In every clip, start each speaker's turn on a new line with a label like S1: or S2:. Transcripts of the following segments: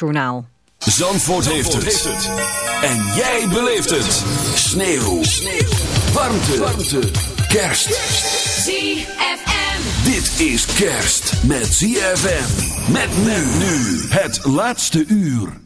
S1: Journaal.
S2: Zandvoort, heeft, het. En jij beleeft het. Sneeuw. Sneeuw. Warmte. Warmte. Kerst.
S3: ZFM.
S2: Dit is kerst met ZFM. Met men nu. Het laatste uur.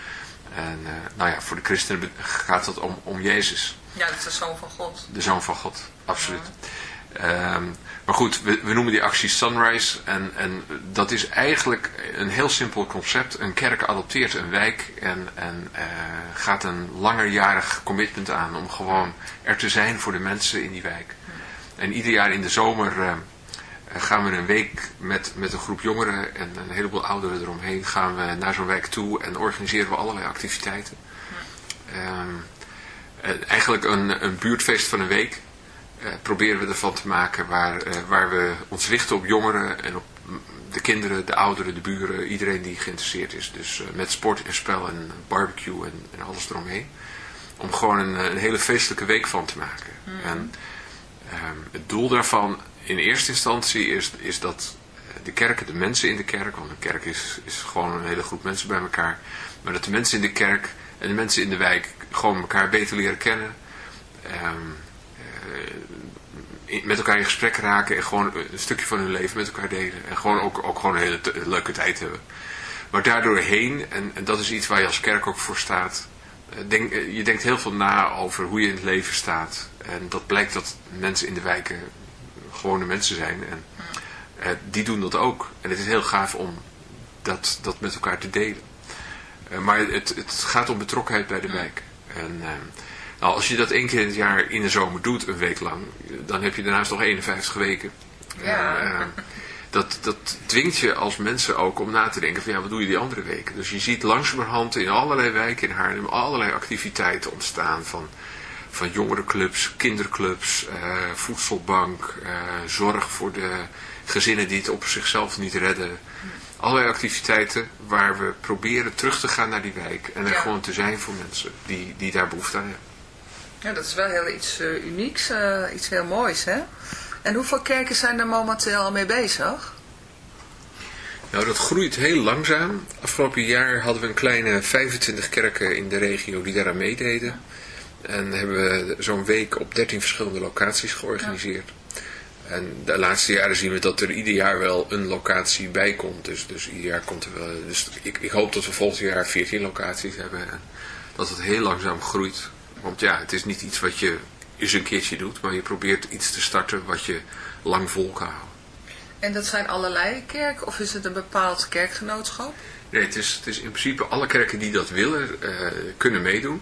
S4: En uh, nou ja, voor de christenen gaat het om, om Jezus.
S5: Ja, dat is de zoon van God.
S4: De zoon van God, absoluut. Ja. Um, maar goed, we, we, noemen die actie Sunrise en, en dat is eigenlijk een heel simpel concept. Een kerk adopteert een wijk en, en uh, gaat een langerjarig commitment aan om gewoon er te zijn voor de mensen in die wijk. En ieder jaar in de zomer... Uh, gaan we een week met, met een groep jongeren en een heleboel ouderen eromheen gaan we naar zo'n wijk toe en organiseren we allerlei activiteiten. Um, eigenlijk een, een buurtfeest van een week uh, proberen we ervan te maken waar, uh, waar we ons richten op jongeren en op de kinderen, de ouderen, de buren, iedereen die geïnteresseerd is. Dus uh, met sport en spel en barbecue en, en alles eromheen. Om gewoon een, een, hele feestelijke week van te maken. Mm. En um, het doel daarvan in eerste instantie is, is dat de kerken, de mensen in de kerk, want een kerk is, is gewoon een hele groep mensen bij elkaar, maar dat de mensen in de kerk en de mensen in de wijk gewoon elkaar beter leren kennen, um, uh, met elkaar in gesprek raken en gewoon een stukje van hun leven met elkaar delen en gewoon ook, ook gewoon een hele leuke tijd hebben. Maar daardoor heen, en, dat is iets waar je als kerk ook voor staat, denk, je denkt heel veel na over hoe je in het leven staat. En dat blijkt dat mensen in de wijken gewone mensen zijn. En uh, die doen dat ook. En het is heel gaaf om dat, dat met elkaar te delen. Uh, maar het, het gaat om betrokkenheid bij de wijk. En uh, nou, als je dat één keer in het jaar in de zomer doet, een week lang, dan heb je daarnaast nog 51 weken.
S5: Ja.
S4: Dat, dat dwingt je als mensen ook om na te denken van ja, wat doe je die andere weken? Dus je ziet langzamerhand in allerlei wijken in Haarlem allerlei activiteiten ontstaan van van jongerenclubs, kinderclubs, uh, voedselbank, uh, zorg voor de gezinnen die het op zichzelf niet redden. Allerlei activiteiten waar we proberen terug te gaan naar die wijk en er
S5: Ja.
S4: gewoon te zijn voor mensen die, die daar behoefte aan hebben.
S3: Ja, dat is wel heel iets uh, unieks, uh, iets heel moois, hè? En hoeveel kerken zijn er momenteel al mee bezig?
S4: Nou, dat groeit heel langzaam. Afgelopen jaar hadden we een kleine 25 kerken in de regio die daaraan meededen. En hebben we zo'n week op 13 verschillende locaties georganiseerd. En de laatste jaren zien we dat er ieder jaar wel een locatie bij komt. Dus, dus ieder jaar komt er wel... Dus ik, ik hoop dat we volgend jaar 14 locaties hebben. En dat het heel langzaam groeit. Want ja, het is niet iets wat je eens een keertje doet. Maar je probeert iets te starten wat je lang vol kan houden.
S3: En dat zijn allerlei kerken? Of is het een bepaald kerkgenootschap?
S4: Nee, het is, het is in principe alle kerken die dat willen, uh, kunnen meedoen.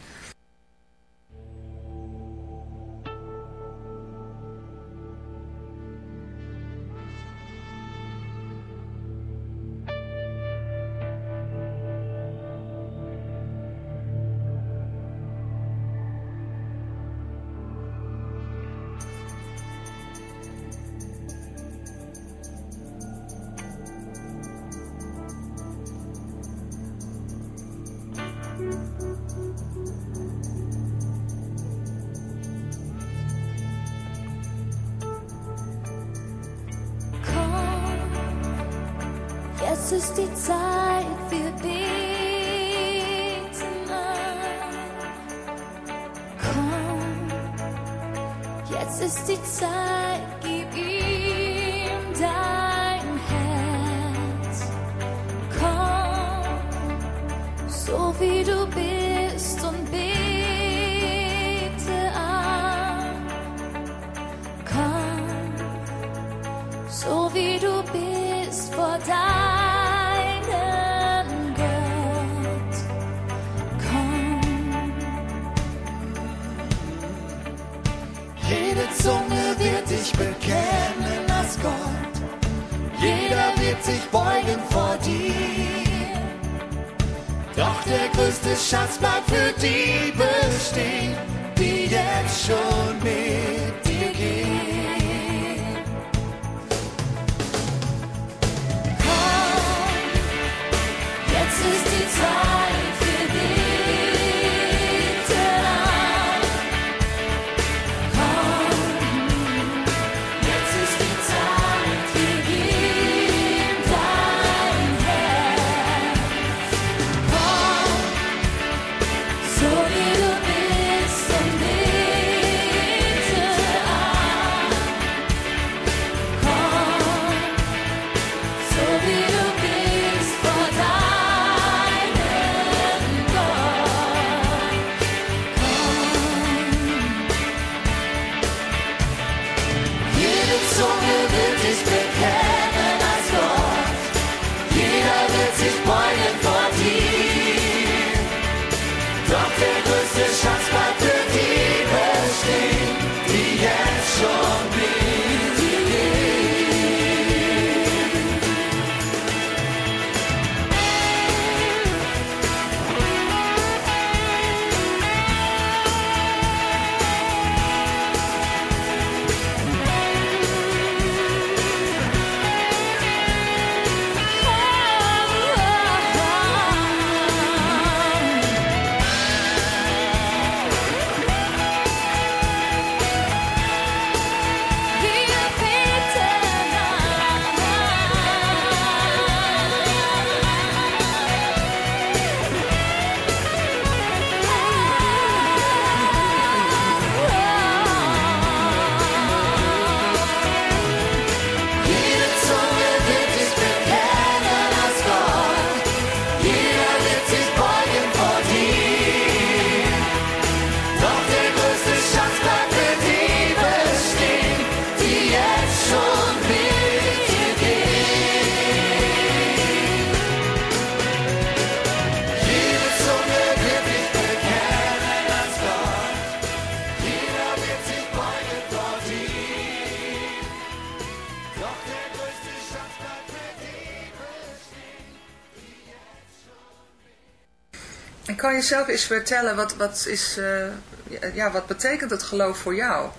S5: Kan je zelf eens vertellen, wat, wat, is, eh, ja, wat betekent het geloof voor jou?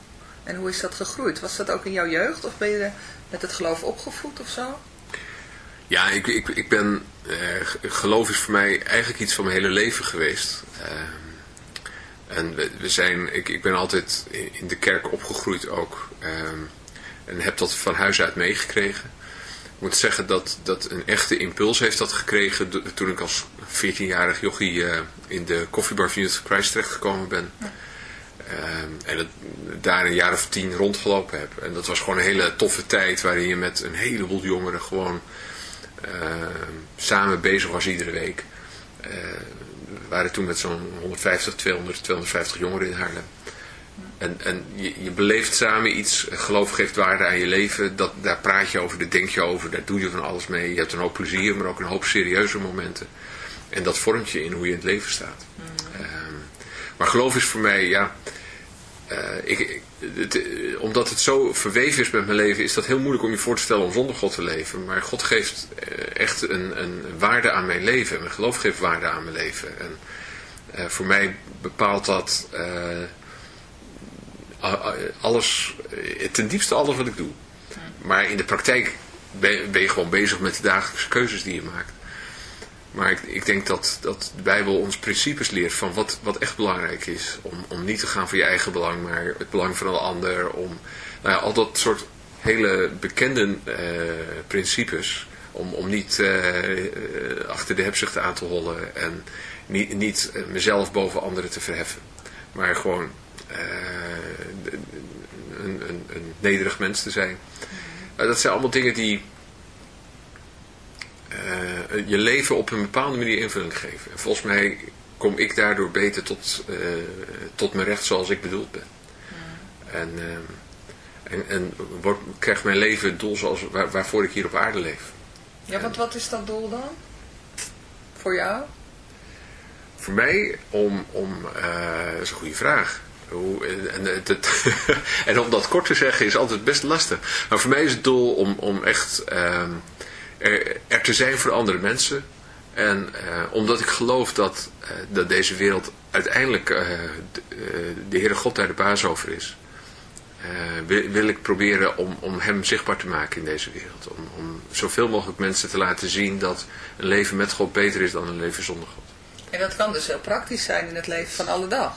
S5: En hoe is dat gegroeid? Was dat ook in jouw jeugd of ben je met het geloof opgevoed of zo?
S4: Ja, ik, ik, ik ben, uh, geloof is voor mij eigenlijk iets van mijn hele leven geweest. Uh, en we, zijn, ik, ik ben altijd in de kerk opgegroeid ook. En heb dat van huis uit meegekregen. Ik moet zeggen dat, dat een echte impuls heeft dat gekregen toen ik als 14-jarig jochie uh, in de koffiebar van Youth Christ terechtgekomen ben. Ja. Um, en het, daar een jaar of tien rondgelopen heb. En dat was gewoon een hele toffe tijd waarin je met een heleboel jongeren gewoon uh, samen bezig was iedere week. Uh, we waren toen met zo'n 150, 200, 250 jongeren in Haarlem. En, en je, je beleeft samen iets, geloof geeft waarde aan je leven, dat, daar praat je over, daar denk je over, daar doe je van alles mee. Je hebt een hoop plezier, maar ook een hoop serieuze momenten. En dat vormt je in hoe je in het leven staat. Um, maar geloof is voor mij, ja, uh, ik, het, uh, omdat het zo verweven is met mijn leven, is dat heel moeilijk om je voor te stellen om zonder God te leven. Maar God geeft uh, echt een, een, waarde aan mijn leven. Mijn geloof geeft waarde aan mijn leven. En voor mij bepaalt dat alles, ten diepste alles wat ik doe. Maar in de praktijk ben, ben je gewoon bezig met de dagelijkse keuzes die je maakt. Maar ik, ik, denk dat, dat de Bijbel ons principes leert van wat, wat echt belangrijk is. Om, om niet te gaan voor je eigen belang, maar het belang van een ander. Om nou ja, al dat soort hele bekende uh, principes. Om, om niet uh, achter de hebzucht aan te hollen. En niet, niet mezelf boven anderen te verheffen. Maar gewoon een, een, een, nederig mens te zijn. dat zijn allemaal dingen die uh, je leven op een bepaalde manier invulling geven. En volgens mij kom ik daardoor beter tot, uh, tot mijn recht zoals ik bedoeld ben. Hmm. En, uh, en, en krijgt mijn leven het doel zoals, waar, waarvoor ik hier op aarde leef.
S5: Ja, want wat is dat doel dan? Voor jou?
S4: Voor mij om, om dat is een goede vraag. Hoe, en, het, het en om dat kort te zeggen is altijd best lastig. Maar voor mij is het doel om, om echt ehm, er, er, te zijn voor andere mensen. En uh, omdat ik geloof dat, uh, dat deze wereld uiteindelijk de, de Heere God daar de baas over is. Wil, wil, ik proberen om, om hem zichtbaar te maken in deze wereld. Om, om zoveel mogelijk mensen te laten zien dat een leven met God beter is dan een leven zonder God.
S5: En dat kan dus heel praktisch zijn in het leven van alle dag.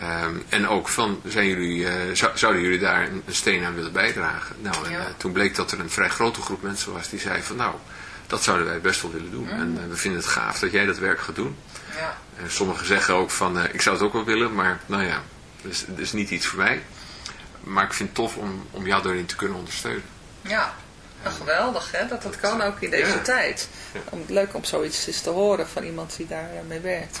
S4: Ehm, en ook van, zijn jullie, eh, zou- zouden jullie daar een, een steen aan willen bijdragen? Nou, en
S5: Ja.
S4: eh, toen bleek dat er een vrij grote groep mensen was die zei van, nou, dat zouden wij best wel willen doen. En eh, we vinden het gaaf dat jij dat werk gaat doen.
S5: Ja.
S4: En sommigen zeggen ook van, ik zou het ook wel willen, maar nou ja, dat is, dat is niet iets voor mij. Maar ik vind het tof om, om jou daarin te kunnen ondersteunen.
S5: Ja, nou, geweldig hè, dat dat kan ook in deze
S4: Ja.
S5: tijd. Om, leuk om zoiets eens te horen van iemand die daar eh, mee werkt.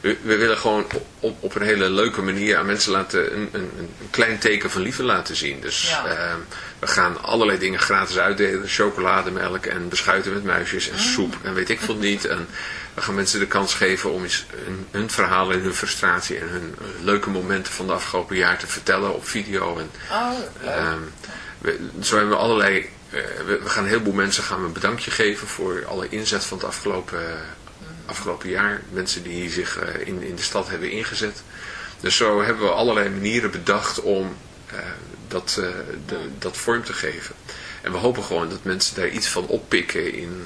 S4: We, we willen gewoon op, op een hele leuke manier aan mensen laten een, een, een klein teken van liefde laten zien. Dus
S5: ja.
S4: uh, we gaan allerlei dingen gratis uitdelen. Chocolademelk en beschuiten met muisjes en
S5: Mm.
S4: soep en weet ik veel niet. En we gaan mensen de kans geven om eens hun, hun verhalen en hun frustratie en hun uh, leuke momenten van de afgelopen jaar te vertellen op video. En,
S5: Oh,
S4: we, zo hebben we allerlei... Uh, we, we, gaan een heleboel mensen gaan we een bedankje geven voor alle inzet van het afgelopen, uh, afgelopen jaar. Mensen die zich uh, in, in de stad hebben ingezet. Dus zo hebben we allerlei manieren bedacht om uh, dat, uh, de, dat vorm te geven. En we hopen gewoon dat mensen daar iets van oppikken in,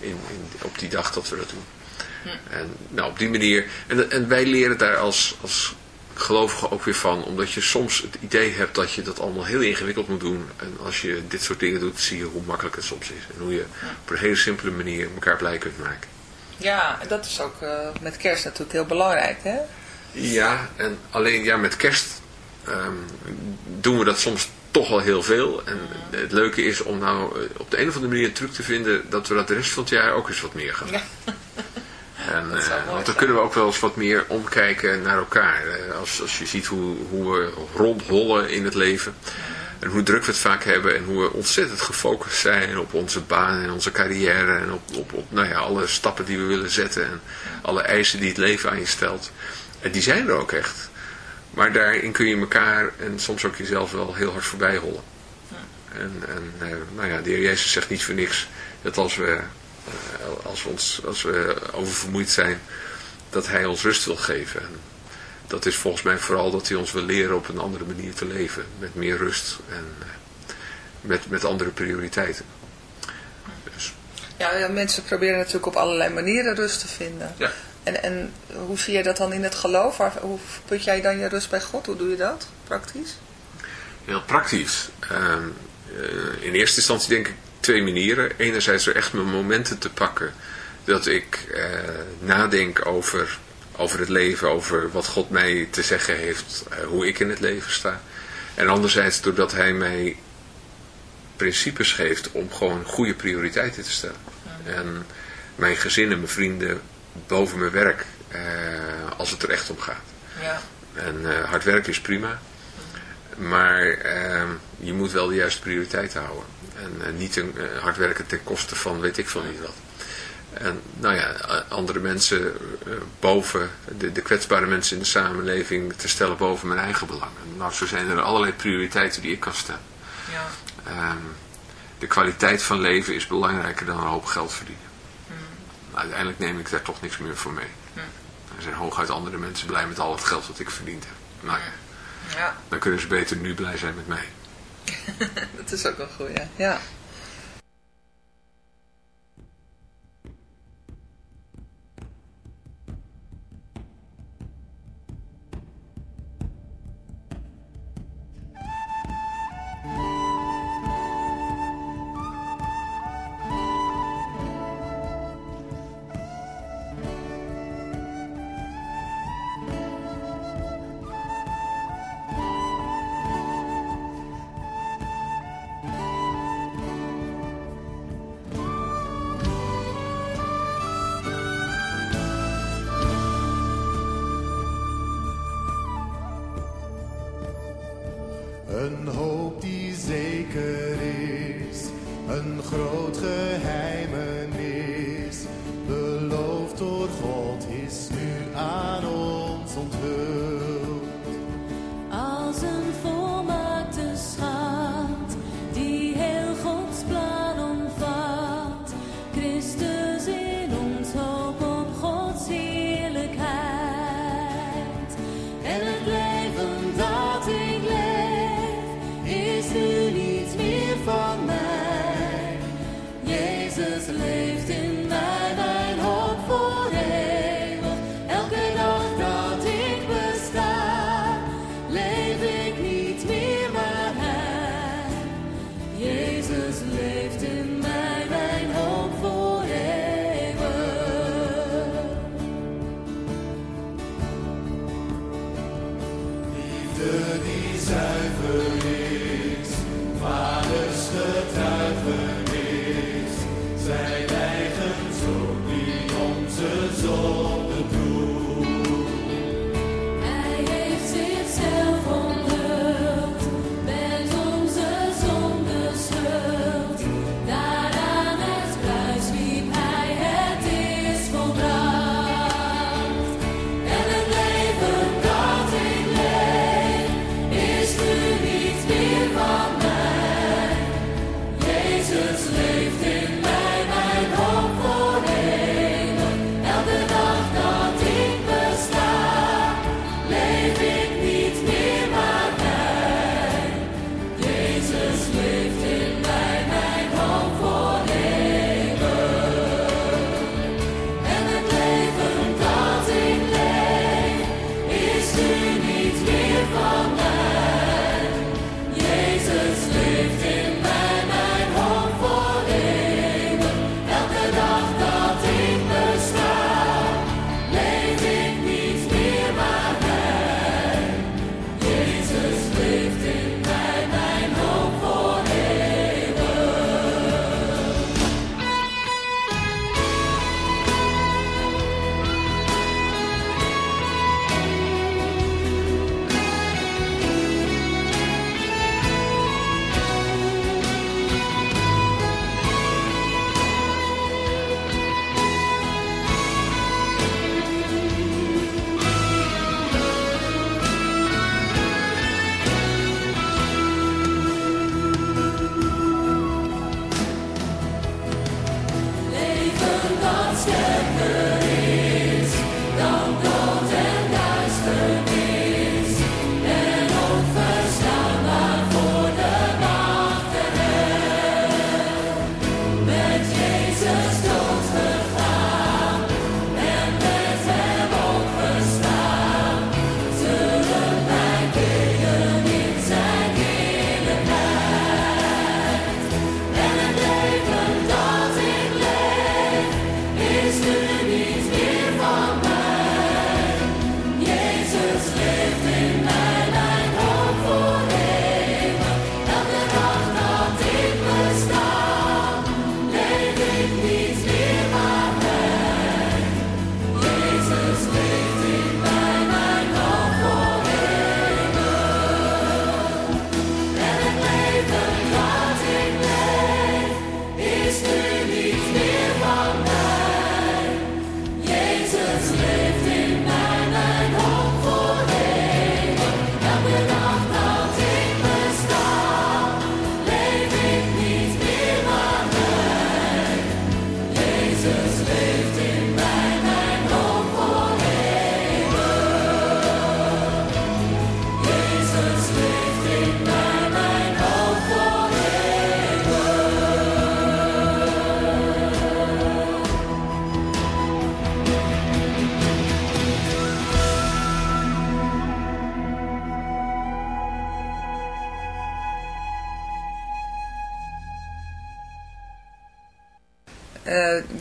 S4: in, in, op die dag dat we dat doen.
S5: Hm.
S4: En nou, op die manier... En, en wij leren daar als, als gelovigen ook weer van. Omdat je soms het idee hebt dat je dat allemaal heel ingewikkeld moet doen. En als je dit soort dingen doet, zie je hoe makkelijk het soms is. En hoe je op een hele simpele manier elkaar blij kunt maken.
S5: Ja, dat is ook uh, met kerst natuurlijk heel belangrijk, hè?
S4: Ja, en alleen ja, met kerst um, doen we dat soms toch wel heel veel. En het leuke is om nou uh, op de een of andere manier een truc te vinden dat we dat de rest van het jaar ook eens wat meer gaan doen.
S5: Ja.
S4: En, uh, want dan kunnen we ook wel eens wat meer omkijken naar elkaar. Als, als je ziet hoe, hoe we rondhollen in het leven. En hoe druk we het vaak hebben. En hoe we ontzettend gefocust zijn op onze baan en onze carrière. En op, op, op nou ja, alle stappen die we willen zetten. En alle eisen die het leven aan je stelt. En die zijn er ook echt. Maar daarin kun je elkaar en soms ook jezelf wel heel hard voorbij rollen. En, en uh, nou ja, de heer Jezus zegt niet voor niks dat als we, uh, als we, ons, als we oververmoeid zijn, dat hij ons rust wil geven. Dat is volgens mij vooral dat hij ons wil leren op een andere manier te leven. Met meer rust en uh, met, met andere prioriteiten. Dus.
S5: Ja, ja, mensen proberen natuurlijk op allerlei manieren rust te vinden.
S4: Ja.
S5: En, en hoe zie je dat dan in het geloof? Hoe put jij dan je rust bij God? Hoe doe je dat praktisch?
S4: Heel praktisch. Um, uh, in eerste instantie denk ik twee manieren. Enerzijds er echt mijn momenten te pakken. Dat ik uh, nadenk over, over het leven, over wat God mij te zeggen heeft, uh, hoe ik in het leven sta. En anderzijds doordat hij mij principes geeft om gewoon goede prioriteiten te stellen. En mijn gezin en mijn vrienden boven mijn werk, uh, als het er echt om gaat.
S5: Ja.
S4: En uh, hard werken is prima, maar uh, je moet wel de juiste prioriteiten houden. En uh, niet een, hard werken ten koste van weet ik veel niet wat. En nou ja, andere mensen boven, de, de kwetsbare mensen in de samenleving te stellen boven mijn eigen belang. En nou, zo zijn er allerlei prioriteiten die ik kan stellen.
S5: Ja.
S4: Um, de kwaliteit van leven is belangrijker dan een hoop geld verdienen.
S5: Hmm.
S4: uiteindelijk neem ik daar toch niks meer voor mee.
S5: Hmm.
S4: Er zijn hooguit andere mensen blij met al het geld dat ik verdiend heb. Nou ja,
S5: ja.
S4: dan kunnen ze beter nu blij zijn met mij.
S5: dat is ook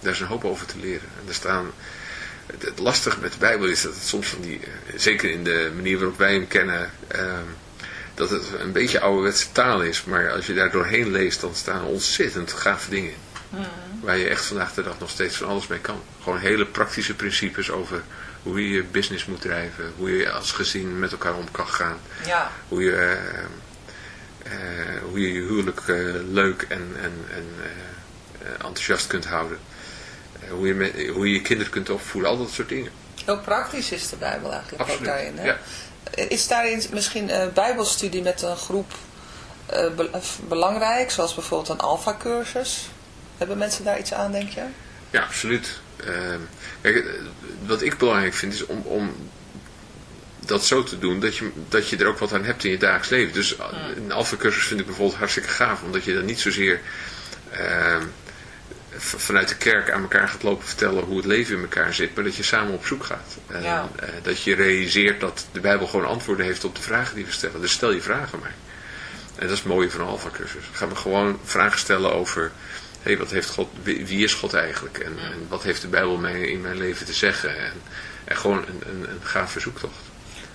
S4: Daar is een hoop over te leren. En er staan, het, lastige met de Bijbel is dat het soms van die, eh, zeker in de manier waarop wij hem kennen, uh, dat het een beetje ouderwetse taal is. Maar als je daar doorheen leest, dan staan ontzettend gave dingen in. Mm. Waar je echt vandaag de dag nog steeds van alles mee kan. Gewoon hele praktische principes over hoe je je business moet drijven. Hoe je als gezin met elkaar om kan gaan.
S5: Ja.
S4: Hoe je... Uh, hoe je je huwelijk uh, leuk en, en, en enthousiast kunt houden hoe je, met, hoe je je kinderen kunt opvoeden, al dat soort dingen.
S5: Heel praktisch is de Bijbel eigenlijk
S4: Absoluut,
S5: ook daarin. Hè?
S4: Ja.
S5: Is daarin misschien een bijbelstudie met een groep uh, belangrijk, zoals bijvoorbeeld een alfa-cursus? Hebben mensen daar iets aan, denk je?
S4: Ja, absoluut. Uh, kijk, wat ik belangrijk vind is om, om dat zo te doen dat je, dat je er ook wat aan hebt in je dagelijks leven. Dus een alfa-cursus vind ik bijvoorbeeld hartstikke gaaf, omdat je dan niet zozeer... Vanuit de kerk aan elkaar gaat lopen vertellen hoe het leven in elkaar zit, maar dat je samen op zoek gaat. En ja. uh, dat je realiseert dat de Bijbel gewoon antwoorden heeft op de vragen die we stellen. Dus stel je vragen maar. En dat is het mooie van een alfa-cursus. Gaan we gewoon vragen stellen over, hey, wat heeft God, wie, is God eigenlijk? En, en, wat heeft de Bijbel mij in mijn leven te zeggen? En, en gewoon een, een, een gave zoektocht.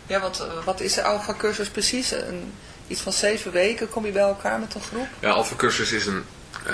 S5: Ja, want uh, wat is de alfa-cursus precies? Een, iets van zeven weken kom je bij elkaar met een groep?
S4: Ja, alfa-cursus is een... Uh,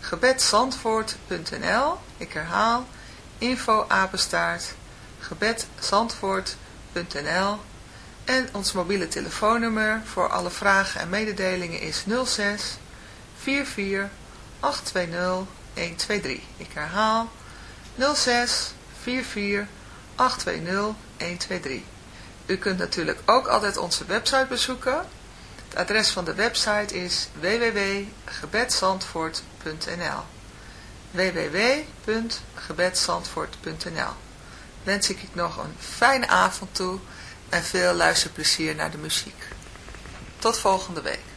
S5: gebedsandvoort.nl Ik herhaal info apenstaart gebedsandvoort.nl En ons mobiele telefoonnummer voor alle vragen en mededelingen is 06 44 820 123. Ik herhaal 06 44 820 123. U kunt natuurlijk ook altijd onze website bezoeken. Het adres van de website is www.gebedsandvoort.nl www.gebedsandvoort.nl Wens ik nog een fijne avond toe en veel luisterplezier naar de muziek. Tot volgende week.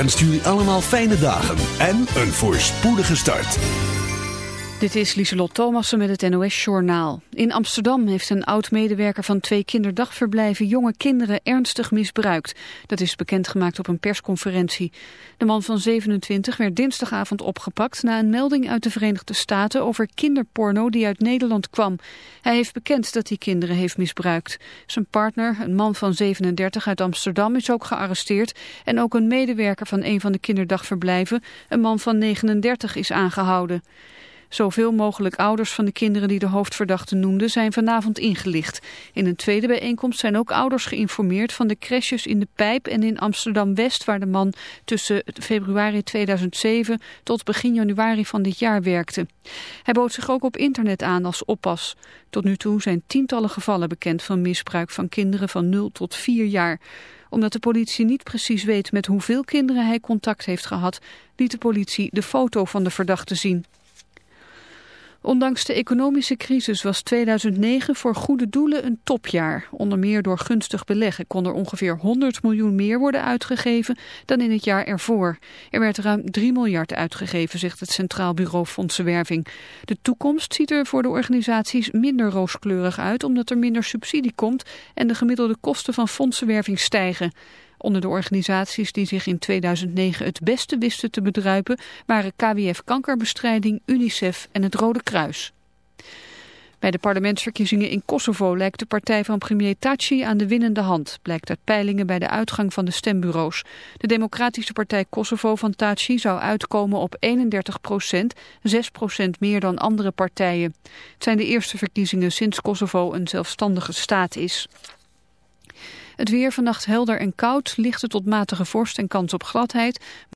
S2: ZFM wenst jullie allemaal fijne dagen en een voorspoedige start.
S6: Dit is Lieselot Thomassen met het NOS-journaal. In Amsterdam heeft een oud-medewerker van twee kinderdagverblijven jonge kinderen ernstig misbruikt. Dat is bekendgemaakt op een persconferentie. De man van 27 werd dinsdagavond opgepakt na een melding uit de Verenigde Staten over kinderporno die uit Nederland kwam. Hij heeft bekend dat hij kinderen heeft misbruikt. Zijn partner, een man van 37 uit Amsterdam, is ook gearresteerd. En ook een medewerker van een van de kinderdagverblijven, een man van 39, is aangehouden. Zoveel mogelijk ouders van de kinderen die de hoofdverdachte noemden zijn vanavond ingelicht. In een tweede bijeenkomst zijn ook ouders geïnformeerd van de crashes in de Pijp en in Amsterdam-West waar de man tussen februari 2007 tot begin januari van dit jaar werkte. Hij bood zich ook op internet aan als oppas. Tot nu toe zijn tientallen gevallen bekend van misbruik van kinderen van 0 tot 4 jaar omdat de politie niet precies weet met hoeveel kinderen hij contact heeft gehad, liet de politie de foto van de verdachte zien. Ondanks de economische crisis was 2009 voor goede doelen een topjaar. Onder meer door gunstig beleggen kon er ongeveer 100 miljoen meer worden uitgegeven dan in het jaar ervoor. Er werd ruim 3 miljard uitgegeven, zegt het Centraal Bureau Fondsenwerving. De toekomst ziet er voor de organisaties minder rooskleurig uit omdat er minder subsidie komt en de gemiddelde kosten van fondsenwerving stijgen. Onder de organisaties die zich in 2009 het beste wisten te bedruipen waren KWF Kankerbestrijding, UNICEF en het Rode Kruis. Bij de parlementsverkiezingen in Kosovo lijkt de partij van premier Taci aan de winnende hand, blijkt uit peilingen bij de uitgang van de stembureaus. De Democratische Partij Kosovo van Taci zou uitkomen op 31 procent, 6 procent meer dan andere partijen. Het zijn de eerste verkiezingen sinds Kosovo een zelfstandige staat is. Het weer vannacht helder en koud, lichte tot matige vorst en kans op gladheid.